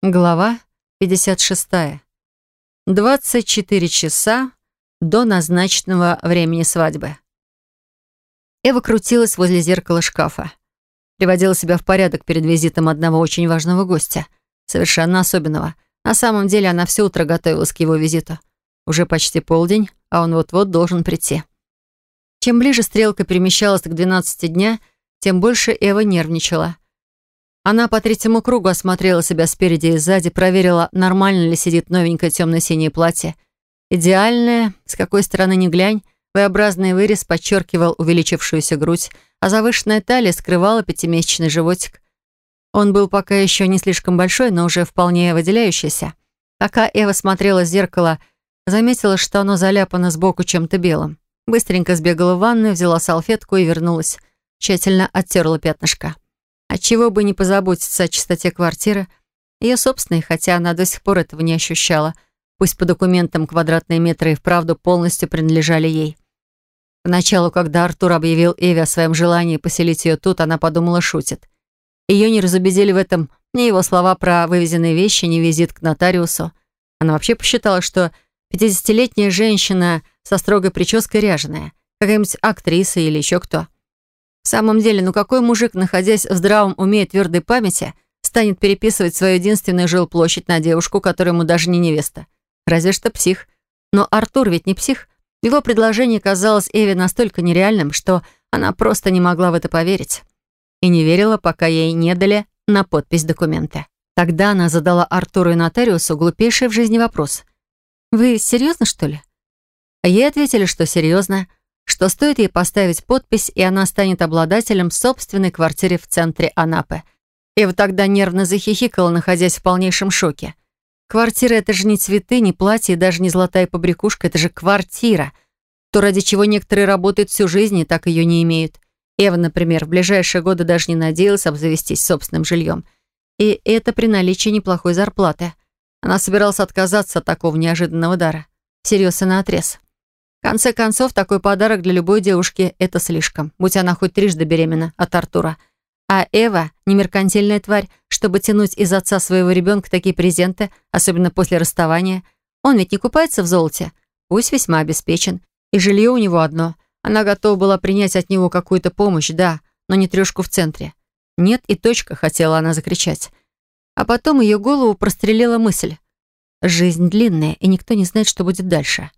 Глава 56. 24 часа до назначенного времени свадьбы. Эва крутилась возле зеркала шкафа. Приводила себя в порядок перед визитом одного очень важного гостя. Совершенно особенного. На самом деле она все утро готовилась к его визиту. Уже почти полдень, а он вот-вот должен прийти. Чем ближе стрелка перемещалась к 12 дня, тем больше Эва нервничала. Она по третьему кругу осмотрела себя спереди и сзади, проверила, нормально ли сидит новенькое темно-синее платье. Идеальное, с какой стороны ни глянь, V-образный вырез подчеркивал увеличившуюся грудь, а завышенная талия скрывала пятимесячный животик. Он был пока еще не слишком большой, но уже вполне выделяющийся. Пока Эва смотрела в зеркало, заметила, что оно заляпано сбоку чем-то белым. Быстренько сбегала в ванную, взяла салфетку и вернулась. Тщательно оттерла пятнышко. Отчего бы не позаботиться о чистоте квартиры, ее собственной, хотя она до сих пор этого не ощущала, пусть по документам квадратные метры и вправду полностью принадлежали ей. Поначалу, когда Артур объявил Эве о своем желании поселить ее тут, она подумала, шутит. Ее не разубедили в этом ни его слова про вывезенные вещи, ни визит к нотариусу. Она вообще посчитала, что 50-летняя женщина со строгой прической ряженая, какая-нибудь актриса или еще кто. В самом деле, ну какой мужик, находясь в здравом уме и твердой памяти, станет переписывать свою единственную жилплощадь на девушку, которая ему даже не невеста? Разве что псих. Но Артур ведь не псих. Его предложение казалось Эве настолько нереальным, что она просто не могла в это поверить. И не верила, пока ей не дали на подпись документы. Тогда она задала Артуру и нотариусу глупейший в жизни вопрос. «Вы серьезно, что ли?» Ей ответили, что серьезно, что стоит ей поставить подпись, и она станет обладателем собственной квартиры в центре Анапы. Эва тогда нервно захихикала, находясь в полнейшем шоке. Квартира — это же не цветы, не платье, даже не золотая побрякушка, это же квартира. То, ради чего некоторые работают всю жизнь и так ее не имеют. Эва, например, в ближайшие годы даже не надеялась обзавестись собственным жильем. И это при наличии неплохой зарплаты. Она собиралась отказаться от такого неожиданного дара. Всерьез и наотрез. В конце концов, такой подарок для любой девушки — это слишком, будь она хоть трижды беременна от Артура. А Эва — не меркантильная тварь, чтобы тянуть из отца своего ребенка такие презенты, особенно после расставания. Он ведь не купается в золоте, пусть весьма обеспечен. И жилье у него одно. Она готова была принять от него какую-то помощь, да, но не трешку в центре. «Нет» и точка, хотела она закричать. А потом ее голову прострелила мысль. Жизнь длинная, и никто не знает, что будет дальше.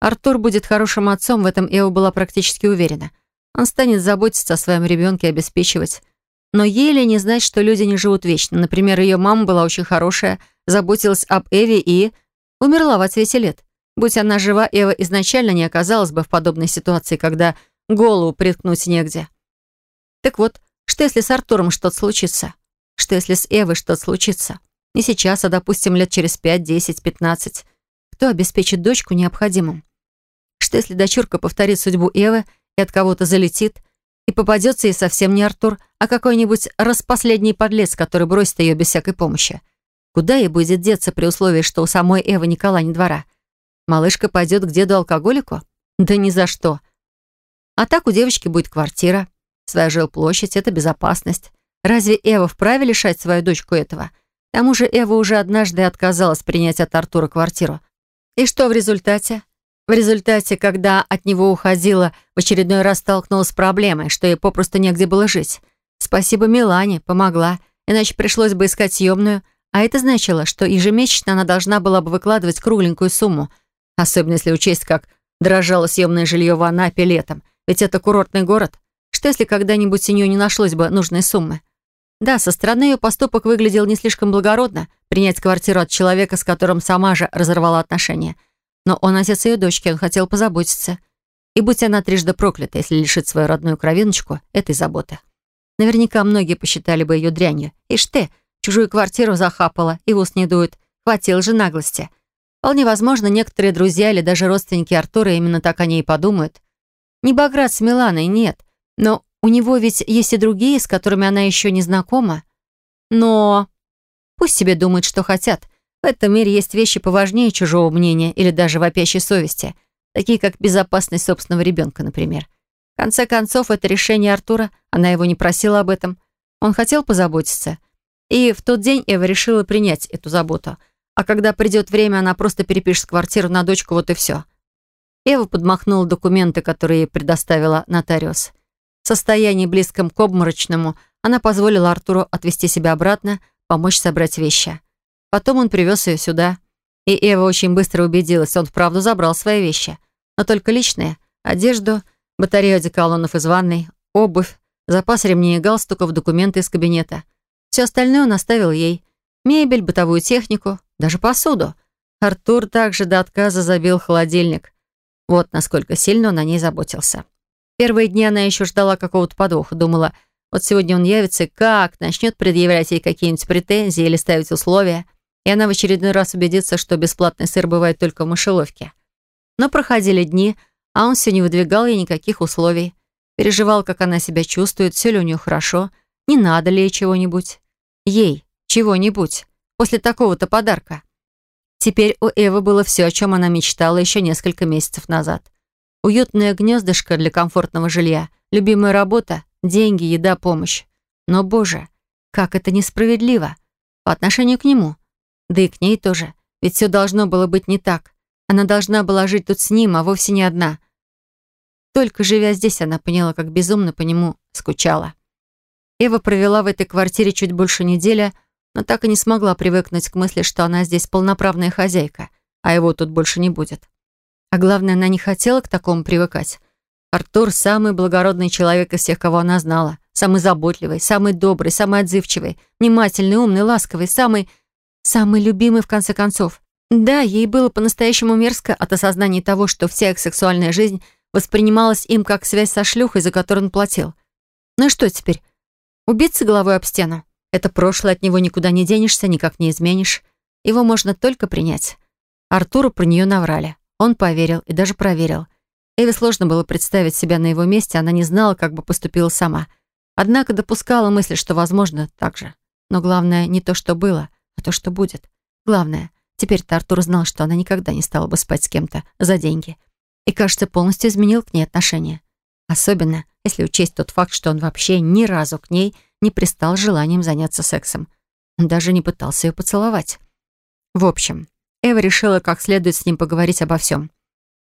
Артур будет хорошим отцом, в этом Эва была практически уверена. Он станет заботиться о своем ребенке и обеспечивать. Но еле не знать, что люди не живут вечно. Например, ее мама была очень хорошая, заботилась об Эве и... умерла в отсвете лет. Будь она жива, Эва изначально не оказалась бы в подобной ситуации, когда голову приткнуть негде. Так вот, что если с Артуром что-то случится? Что если с Эвой что-то случится? Не сейчас, а, допустим, лет через пять, десять, пятнадцать. Кто обеспечит дочку необходимым? Что если дочурка повторит судьбу Эвы и от кого-то залетит, и попадется ей совсем не Артур, а какой-нибудь распоследний подлец, который бросит ее без всякой помощи? Куда ей будет деться при условии, что у самой Эвы Никола не двора? Малышка пойдет к деду-алкоголику? Да ни за что. А так у девочки будет квартира, своя жилплощадь, это безопасность. Разве Эва вправе лишать свою дочку этого? К тому же Эва уже однажды отказалась принять от Артура квартиру. И что в результате? В результате, когда от него уходила, в очередной раз столкнулась с проблемой, что ей попросту негде было жить. Спасибо Милане, помогла, иначе пришлось бы искать съемную, а это значило, что ежемесячно она должна была бы выкладывать кругленькую сумму, особенно если учесть, как дрожало съемное жилье в Анапе летом, ведь это курортный город. Что если когда-нибудь у нее не нашлось бы нужной суммы? Да, со стороны ее поступок выглядел не слишком благородно, принять квартиру от человека, с которым сама же разорвала отношения – но он отец ее дочки, он хотел позаботиться. И будь она трижды проклята, если лишит свою родную кровиночку этой заботы. Наверняка многие посчитали бы ее дрянью. Ишь ты, чужую квартиру захапала, и ус не дует. Хватило же наглости. Вполне возможно, некоторые друзья или даже родственники Артура именно так о ней подумают. Не Баграт с Миланой, нет. Но у него ведь есть и другие, с которыми она еще не знакома. Но пусть себе думают, что хотят. В этом мире есть вещи поважнее чужого мнения или даже вопящей совести, такие как безопасность собственного ребенка, например. В конце концов, это решение Артура, она его не просила об этом. Он хотел позаботиться. И в тот день Эва решила принять эту заботу. А когда придет время, она просто перепишет квартиру на дочку, вот и все. Эва подмахнула документы, которые ей предоставила нотариус. Состоянии близком к обморочному она позволила Артуру отвезти себя обратно, помочь собрать вещи. Потом он привез ее сюда. И Эва очень быстро убедилась, он вправду забрал свои вещи. Но только личные. Одежду, батарею одеколонов из ванной, обувь, запас ремней и галстуков, документы из кабинета. Все остальное он оставил ей. Мебель, бытовую технику, даже посуду. Артур также до отказа забил холодильник. Вот насколько сильно он о ней заботился. Первые дни она еще ждала какого-то подвоха, думала, вот сегодня он явится как, начнет предъявлять ей какие-нибудь претензии или ставить условия, и она в очередной раз убедится, что бесплатный сыр бывает только в мышеловке. Но проходили дни, а он все не выдвигал ей никаких условий. Переживал, как она себя чувствует, все ли у нее хорошо, не надо ли ей чего-нибудь. Ей чего-нибудь после такого-то подарка. Теперь у Эвы было все, о чем она мечтала еще несколько месяцев назад. Уютное гнездышко для комфортного жилья, любимая работа, деньги, еда, помощь. Но, боже, как это несправедливо. По отношению к нему. Да и к ней тоже. Ведь все должно было быть не так. Она должна была жить тут с ним, а вовсе не одна. Только живя здесь, она поняла, как безумно по нему скучала. Эва провела в этой квартире чуть больше недели, но так и не смогла привыкнуть к мысли, что она здесь полноправная хозяйка, а его тут больше не будет. А главное, она не хотела к такому привыкать. Артур — самый благородный человек из всех, кого она знала. Самый заботливый, самый добрый, самый отзывчивый, внимательный, умный, ласковый, самый... самый любимый, в конце концов. Да, ей было по-настоящему мерзко от осознания того, что вся их сексуальная жизнь воспринималась им как связь со шлюхой, за которую он платил. Ну и что теперь? Убиться головой об стену? Это прошлое, от него никуда не денешься, никак не изменишь. Его можно только принять. Артуру про нее наврали. Он поверил и даже проверил. Эве сложно было представить себя на его месте, она не знала, как бы поступила сама. Однако допускала мысль, что возможно так же. Но главное не то, что было, а то, что будет. Главное, Теперь-то Артур знал, что она никогда не стала бы спать с кем-то за деньги. И, кажется, полностью изменил к ней отношение. Особенно, если учесть тот факт, что он вообще ни разу к ней не пристал желанием заняться сексом. Он даже не пытался ее поцеловать. В общем, Эва решила как следует с ним поговорить обо всем.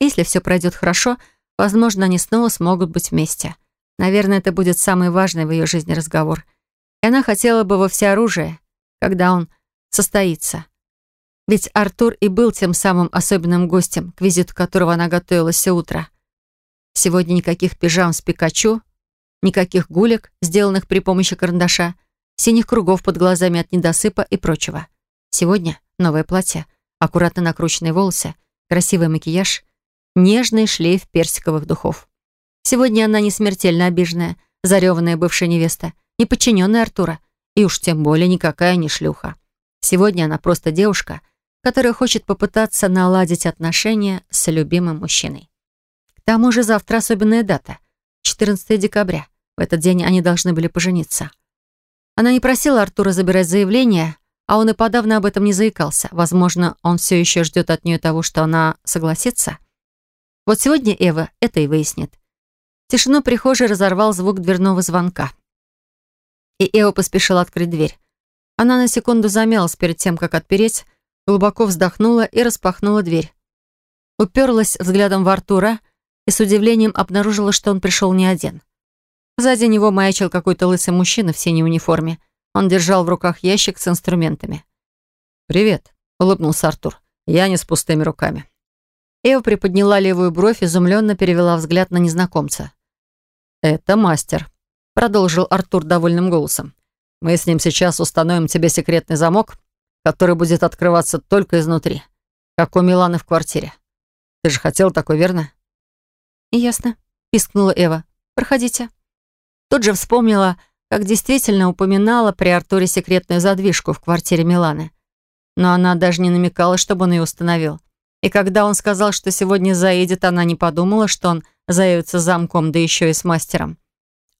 Если все пройдет хорошо, возможно, они снова смогут быть вместе. Наверное, это будет самый важный в ее жизни разговор. И она хотела бы во всеоружие, когда он состоится. Ведь Артур и был тем самым особенным гостем, к визиту которого она готовилась все утро. Сегодня никаких пижам с Пикачу, никаких гулек, сделанных при помощи карандаша, синих кругов под глазами от недосыпа и прочего. Сегодня новое платье, аккуратно накрученные волосы, красивый макияж, нежный шлейф персиковых духов. Сегодня она не смертельно обиженная, зареванная бывшая невеста, не подчиненная Артура, и уж тем более никакая не шлюха. Сегодня она просто девушка — которая хочет попытаться наладить отношения с любимым мужчиной. К тому же завтра особенная дата — 14 декабря. В этот день они должны были пожениться. Она не просила Артура забирать заявление, а он и подавно об этом не заикался. Возможно, он все еще ждет от нее того, что она согласится. Вот сегодня Эва это и выяснит. Тишину прихожей разорвал звук дверного звонка. И Эва поспешила открыть дверь. Она на секунду замялась перед тем, как отпереть, глубоко вздохнула и распахнула дверь. Уперлась взглядом в Артура и с удивлением обнаружила, что он пришел не один. Сзади него маячил какой-то лысый мужчина в синей униформе. Он держал в руках ящик с инструментами. «Привет», — улыбнулся Артур. «Я не с пустыми руками». Эва приподняла левую бровь, изумленно перевела взгляд на незнакомца. «Это мастер», — продолжил Артур довольным голосом. «Мы с ним сейчас установим тебе секретный замок, который будет открываться только изнутри, как у Миланы в квартире. Ты же хотел такой, верно?» «Ясно», — пискнула Эва. «Проходите». Тут же вспомнила, как действительно упоминала при Артуре секретную задвижку в квартире Миланы. Но она даже не намекала, чтобы он ее установил. И когда он сказал, что сегодня заедет, она не подумала, что он заявится замком, да еще и с мастером.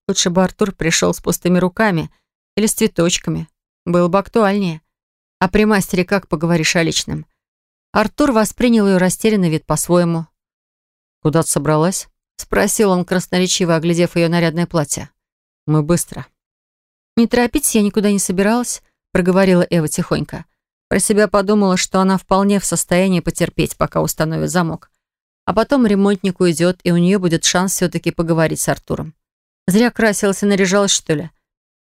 Лучше бы Артур пришел с пустыми руками или с цветочками. Было бы актуальнее. А при мастере как поговоришь о личном? Артур воспринял ее растерянный вид по-своему. «Куда ты собралась?» — спросил он, красноречиво оглядев ее нарядное платье. «Мы быстро». «Не торопитесь, я никуда не собиралась», проговорила Эва тихонько. Про себя подумала, что она вполне в состоянии потерпеть, пока установит замок. А потом ремонтник уйдет, и у нее будет шанс все-таки поговорить с Артуром. Зря красилась и наряжалась, что ли?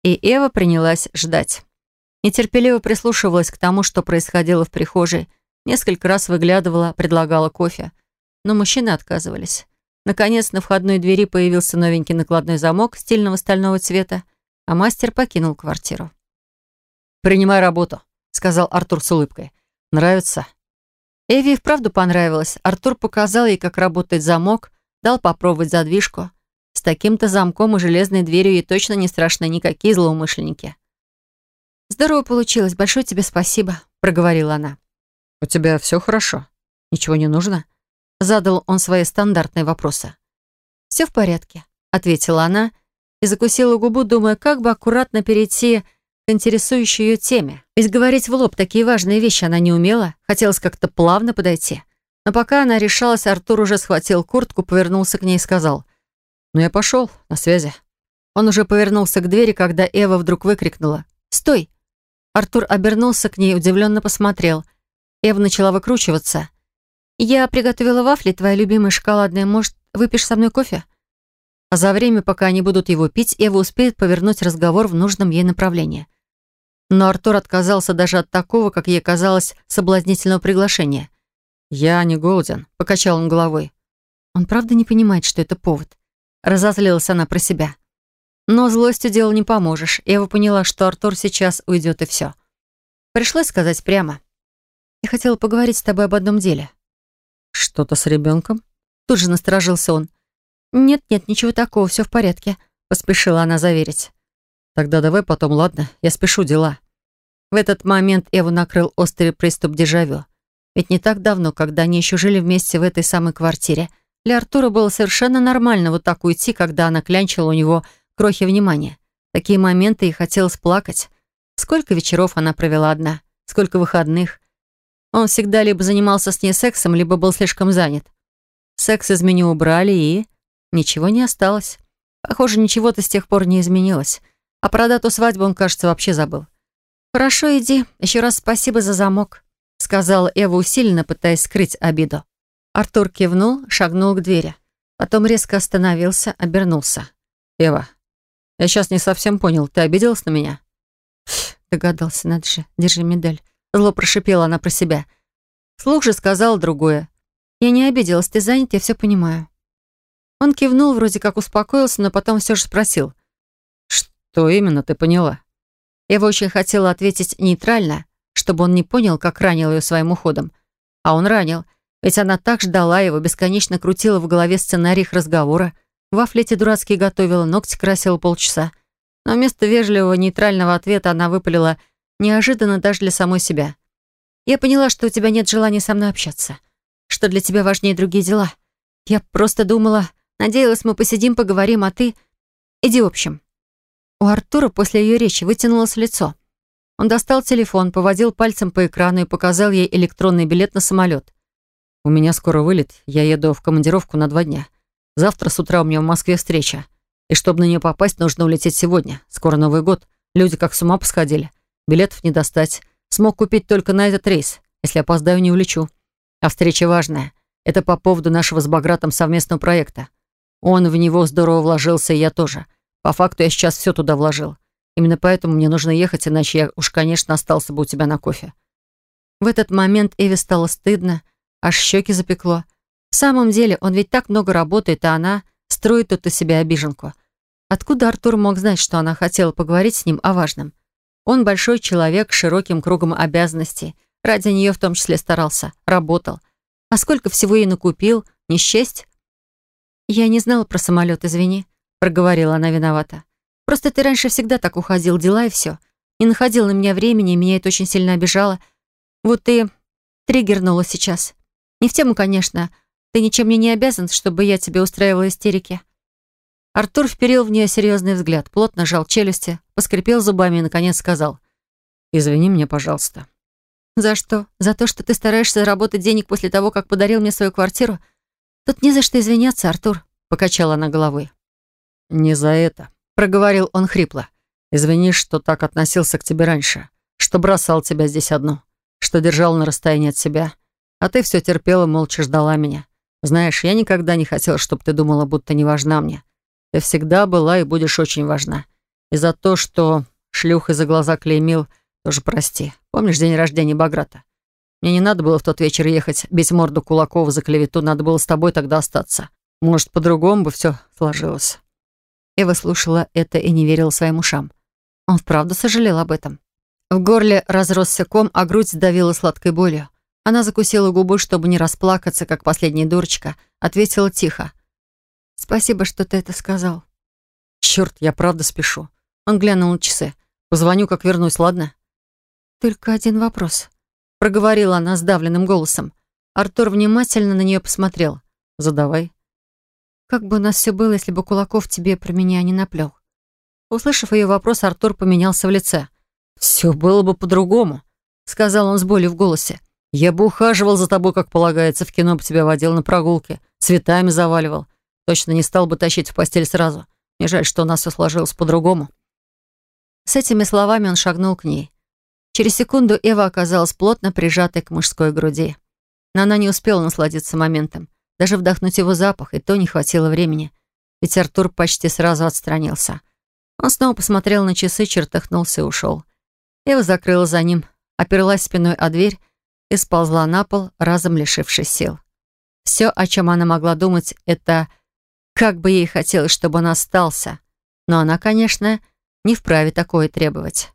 И Эва принялась ждать. Нетерпеливо прислушивалась к тому, что происходило в прихожей, несколько раз выглядывала, предлагала кофе. Но мужчины отказывались. Наконец, на входной двери появился новенький накладной замок стильного стального цвета, а мастер покинул квартиру. «Принимай работу», — сказал Артур с улыбкой. «Нравится?» Эви вправду понравилось. Артур показал ей, как работает замок, дал попробовать задвижку. С таким-то замком и железной дверью ей точно не страшны никакие злоумышленники. «Здорово получилось. Большое тебе спасибо», — проговорила она. «У тебя все хорошо? Ничего не нужно?» Задал он свои стандартные вопросы. «Все в порядке», — ответила она и закусила губу, думая, как бы аккуратно перейти к интересующей ее теме. Ведь говорить в лоб такие важные вещи она не умела, хотелось как-то плавно подойти. Но пока она решалась, Артур уже схватил куртку, повернулся к ней и сказал, «Ну я пошел, на связи». Он уже повернулся к двери, когда Эва вдруг выкрикнула, «Стой!» Артур обернулся к ней, удивленно посмотрел. Эва начала выкручиваться. «Я приготовила вафли, твоя любимая шоколадная. Может, выпьешь со мной кофе?» А за время, пока они будут его пить, Эва успеет повернуть разговор в нужном ей направлении. Но Артур отказался даже от такого, как ей казалось, соблазнительного приглашения. «Я не голоден», — покачал он головой. Он правда не понимает, что это повод. Разозлилась она про себя. Но злостью делу не поможешь. Эва поняла, что Артур сейчас уйдет и все. Пришлось сказать прямо. «Я хотела поговорить с тобой об одном деле». «Что-то с ребенком?» Тут же насторожился он. «Нет-нет, ничего такого, все в порядке», — поспешила она заверить. «Тогда давай потом, ладно? Я спешу дела». В этот момент Эву накрыл острый приступ дежавю. Ведь не так давно, когда они еще жили вместе в этой самой квартире, для Артура было совершенно нормально вот так уйти, когда она клянчила у него крохи внимания. Такие моменты и хотелось плакать. Сколько вечеров она провела одна, сколько выходных. Он всегда либо занимался с ней сексом, либо был слишком занят. Секс из меню убрали, и... Ничего не осталось. Похоже, ничего-то с тех пор не изменилось. А про дату свадьбы он, кажется, вообще забыл. «Хорошо, иди. Еще раз спасибо за замок», — сказала Эва усиленно, пытаясь скрыть обиду. Артур кивнул, шагнул к двери. Потом резко остановился, обернулся. «Эва, я сейчас не совсем понял, ты обиделась на меня?» Догадался, надо же, держи медаль. Зло прошипела она про себя. Слух же сказал другое. Я не обиделась, ты занят, я все понимаю. Он кивнул, вроде как успокоился, но потом все же спросил. «Что именно ты поняла?» Ева очень хотела ответить нейтрально, чтобы он не понял, как ранил ее своим уходом. А он ранил, ведь она так ждала его, бесконечно крутила в голове сценарий их разговора, вафли эти дурацкие готовила, ногти красила полчаса. Но вместо вежливого нейтрального ответа она выпалила неожиданно даже для самой себя. «Я поняла, что у тебя нет желания со мной общаться, что для тебя важнее другие дела. Я просто думала, надеялась, мы посидим, поговорим, а ты... Иди в общем». У Артура после ее речи вытянулось лицо. Он достал телефон, поводил пальцем по экрану и показал ей электронный билет на самолет. «У меня скоро вылет, я еду в командировку на два дня. Завтра с утра у меня в Москве встреча. И чтобы на нее попасть, нужно улететь сегодня. Скоро Новый год. Люди как с ума посходили. Билетов не достать. Смог купить только на этот рейс. Если опоздаю, не улечу. А встреча важная. Это по поводу нашего с Багратом совместного проекта. Он в него здорово вложился, и я тоже. По факту я сейчас все туда вложил. Именно поэтому мне нужно ехать, иначе я уж, конечно, остался бы у тебя на кофе. В этот момент Эви стало стыдно, аж щеки запекло. В самом деле, он ведь так много работает, а она строит тут из себя обиженку. Откуда Артур мог знать, что она хотела поговорить с ним о важном? Он большой человек с широким кругом обязанностей. Ради нее в том числе старался, работал. А сколько всего ей накупил, не счесть? «Я не знала про самолет, извини», — проговорила она виновата. «Просто ты раньше всегда так уходил, дела и все. Не находил на меня времени, и меня это очень сильно обижало. Вот ты триггернула сейчас. Не в тему, конечно, — ты ничем мне не обязан, чтобы я тебе устраивала истерики». Артур вперил в нее серьезный взгляд, плотно сжал челюсти, поскрипел зубами и, наконец, сказал. «Извини меня, пожалуйста». «За что? За то, что ты стараешься заработать денег после того, как подарил мне свою квартиру? Тут не за что извиняться, Артур», — покачала она головой. «Не за это», — проговорил он хрипло. «Извини, что так относился к тебе раньше, что бросал тебя здесь одну, что держал на расстоянии от себя, а ты все терпела, молча ждала меня. Знаешь, я никогда не хотел, чтобы ты думала, будто не важна мне. Ты всегда была и будешь очень важна. И за то, что шлюх за глаза клеймил, тоже прости. Помнишь день рождения Баграта? Мне не надо было в тот вечер ехать, бить морду Кулакова за клевету, надо было с тобой тогда остаться. Может, по-другому бы все сложилось». Эва слушала это и не верила своим ушам. Он вправду сожалел об этом. В горле разросся ком, а грудь сдавила сладкой болью. Она закусила губы, чтобы не расплакаться, как последняя дурочка. Ответила тихо. «Спасибо, что ты это сказал». «Черт, я правда спешу». Он глянул на часы. «Позвоню, как вернусь, ладно?» «Только один вопрос», — проговорила она сдавленным голосом. Артур внимательно на нее посмотрел. «Задавай». Как бы у нас все было, если бы Кулаков тебе про меня не наплел? Услышав ее вопрос, Артур поменялся в лице. «Все было бы по-другому», — сказал он с болью в голосе. «Я бы ухаживал за тобой, как полагается, в кино бы тебя водил на прогулке, цветами заваливал. Точно не стал бы тащить в постель сразу. Мне жаль, что у нас все сложилось по-другому». С этими словами он шагнул к ней. Через секунду Эва оказалась плотно прижатой к мужской груди. Но она не успела насладиться моментом. Даже вдохнуть его запах, и то не хватило времени. Ведь Артур почти сразу отстранился. Он снова посмотрел на часы, чертыхнулся и ушел. Ева закрыла за ним, оперлась спиной о дверь и сползла на пол, разом лишившись сил. Все, о чем она могла думать, это как бы ей хотелось, чтобы он остался. Но она, конечно, не вправе такое требовать.